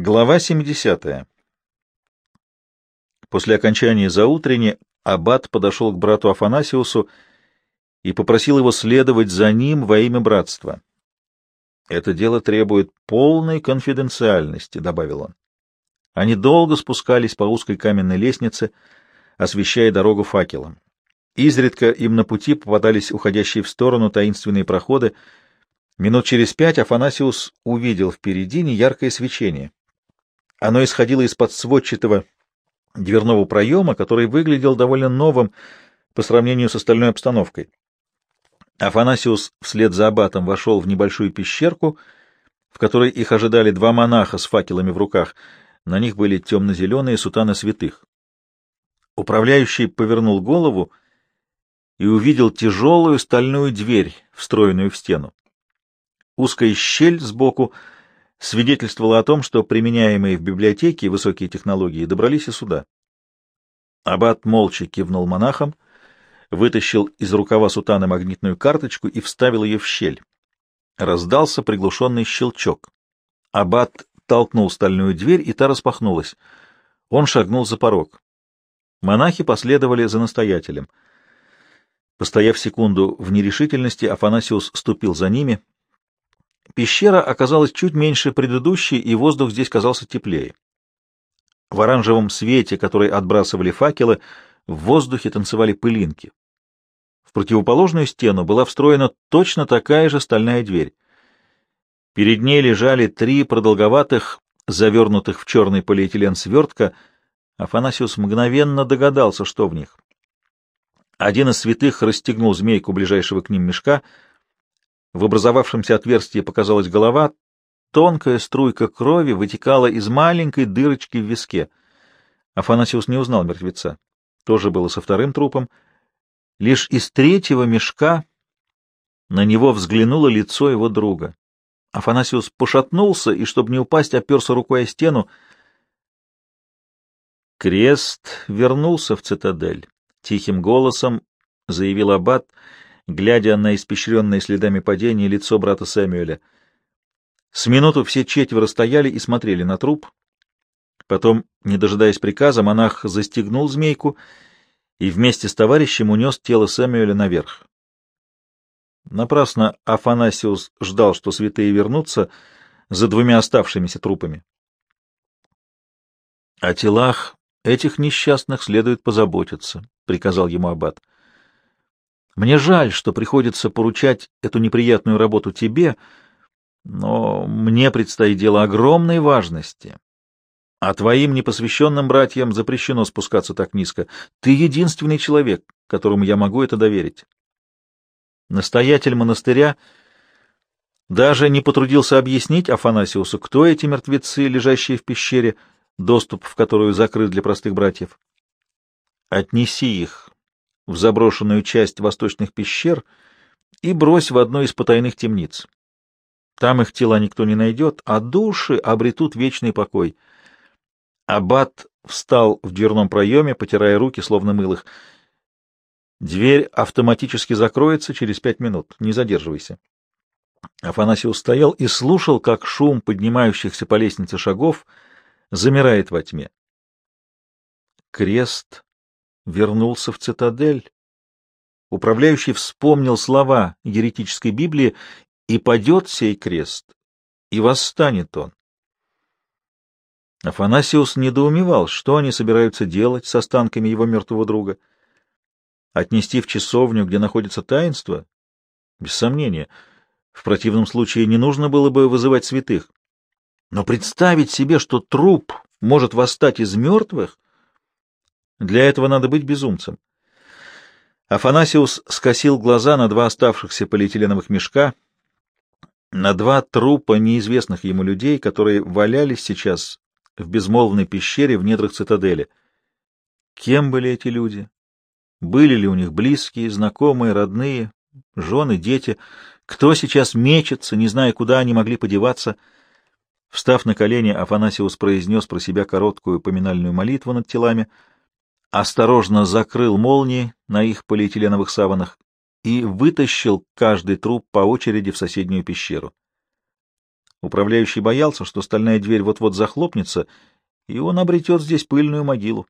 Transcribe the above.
Глава 70. После окончания заутренни аббат подошел к брату Афанасиусу и попросил его следовать за ним во имя братства. «Это дело требует полной конфиденциальности», — добавил он. Они долго спускались по узкой каменной лестнице, освещая дорогу факелом. Изредка им на пути попадались уходящие в сторону таинственные проходы. Минут через пять Афанасиус увидел впереди неяркое свечение. Оно исходило из-под сводчатого дверного проема, который выглядел довольно новым по сравнению с остальной обстановкой. Афанасиус вслед за аббатом вошел в небольшую пещерку, в которой их ожидали два монаха с факелами в руках. На них были темно-зеленые сутаны святых. Управляющий повернул голову и увидел тяжелую стальную дверь, встроенную в стену. Узкая щель сбоку — свидетельствовало о том, что применяемые в библиотеке высокие технологии добрались и сюда. Аббат молча кивнул монахам, вытащил из рукава сутаны магнитную карточку и вставил ее в щель. Раздался приглушенный щелчок. Аббат толкнул стальную дверь, и та распахнулась. Он шагнул за порог. Монахи последовали за настоятелем. Постояв секунду в нерешительности, Афанасиус ступил за ними — Пещера оказалась чуть меньше предыдущей, и воздух здесь казался теплее. В оранжевом свете, который отбрасывали факелы, в воздухе танцевали пылинки. В противоположную стену была встроена точно такая же стальная дверь. Перед ней лежали три продолговатых, завернутых в черный полиэтилен свертка. Афанасиус мгновенно догадался, что в них. Один из святых расстегнул змейку ближайшего к ним мешка — в образовавшемся отверстии показалась голова, тонкая струйка крови вытекала из маленькой дырочки в виске. Афанасиус не узнал мертвеца. Тоже было со вторым трупом. Лишь из третьего мешка на него взглянуло лицо его друга. Афанасиус пошатнулся и, чтобы не упасть, оперся рукой о стену. Крест вернулся в цитадель. Тихим голосом заявил аббат — глядя на испещренное следами падения лицо брата Сэмюэля. С минуту все четверо стояли и смотрели на труп. Потом, не дожидаясь приказа, монах застегнул змейку и вместе с товарищем унес тело Сэмюэля наверх. Напрасно Афанасиус ждал, что святые вернутся за двумя оставшимися трупами. — О телах этих несчастных следует позаботиться, — приказал ему аббат. Мне жаль, что приходится поручать эту неприятную работу тебе, но мне предстоит дело огромной важности. А твоим непосвященным братьям запрещено спускаться так низко. Ты единственный человек, которому я могу это доверить. Настоятель монастыря даже не потрудился объяснить Афанасиусу, кто эти мертвецы, лежащие в пещере, доступ в которую закрыт для простых братьев. Отнеси их в заброшенную часть восточных пещер и брось в одну из потайных темниц. Там их тела никто не найдет, а души обретут вечный покой. Аббат встал в дверном проеме, потирая руки, словно мыл их. Дверь автоматически закроется через пять минут. Не задерживайся. Афанасий стоял и слушал, как шум поднимающихся по лестнице шагов замирает во тьме. Крест вернулся в цитадель. Управляющий вспомнил слова еретической Библии «И падет сей крест, и восстанет он». Афанасиус недоумевал, что они собираются делать с останками его мертвого друга. Отнести в часовню, где находится таинство? Без сомнения. В противном случае не нужно было бы вызывать святых. Но представить себе, что труп может восстать из мертвых, для этого надо быть безумцем. Афанасиус скосил глаза на два оставшихся полиэтиленовых мешка, на два трупа неизвестных ему людей, которые валялись сейчас в безмолвной пещере в недрах цитадели. Кем были эти люди? Были ли у них близкие, знакомые, родные, жены, дети? Кто сейчас мечется, не зная, куда они могли подеваться? Встав на колени, Афанасиус произнес про себя короткую поминальную молитву над телами — осторожно закрыл молнии на их полиэтиленовых саванах и вытащил каждый труп по очереди в соседнюю пещеру. Управляющий боялся, что стальная дверь вот-вот захлопнется, и он обретет здесь пыльную могилу.